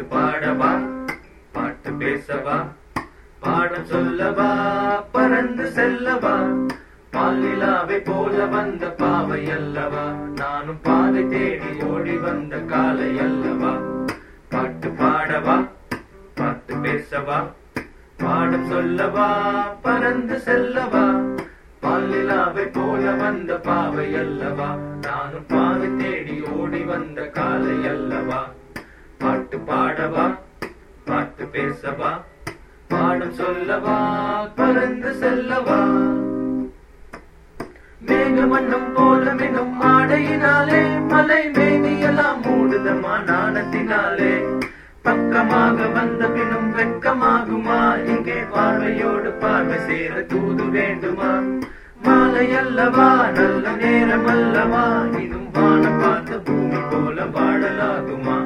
பாட்டு பாடவா? பாட்டு பேசவா? பாடம் சொல்லவா? பறந்து செல்லவா? பாலிலாவை போல வந்த பாவை அல்லவா? நானும் பாதை தேடி ஓடி வந்த காலை அல்லவா? பாட்டு பாடவா? பாட்டு பேசவா? பாடம் சொல்லவா? பறந்து செல்லவா? பாலிலாவை போல வந்த பாவை அல்லவா? நானும் பாதை தேடி ஓடி வந்த காலை அல்லவா? பாடவா? பார்த்து பேசவா? பாடம் சொல்லவா? பறந்து செல்லவா? மேக மேகமண்ணும் போல மிகும் ஆடையினாலே மலை மேனியெல்லாம் மூடுதமா நாணத்தினாலே. பக்கமாக வந்த பின்னும் வெட்கமாகுமா இங்கே பார்வையோடு பார்வை சேர தூது வேண்டுமா? மாலை அல்லவா? நல்ல நேரம் அல்லவா? இன்னும் வானம் பார்த்த பூமி போல வாழலாகுமா?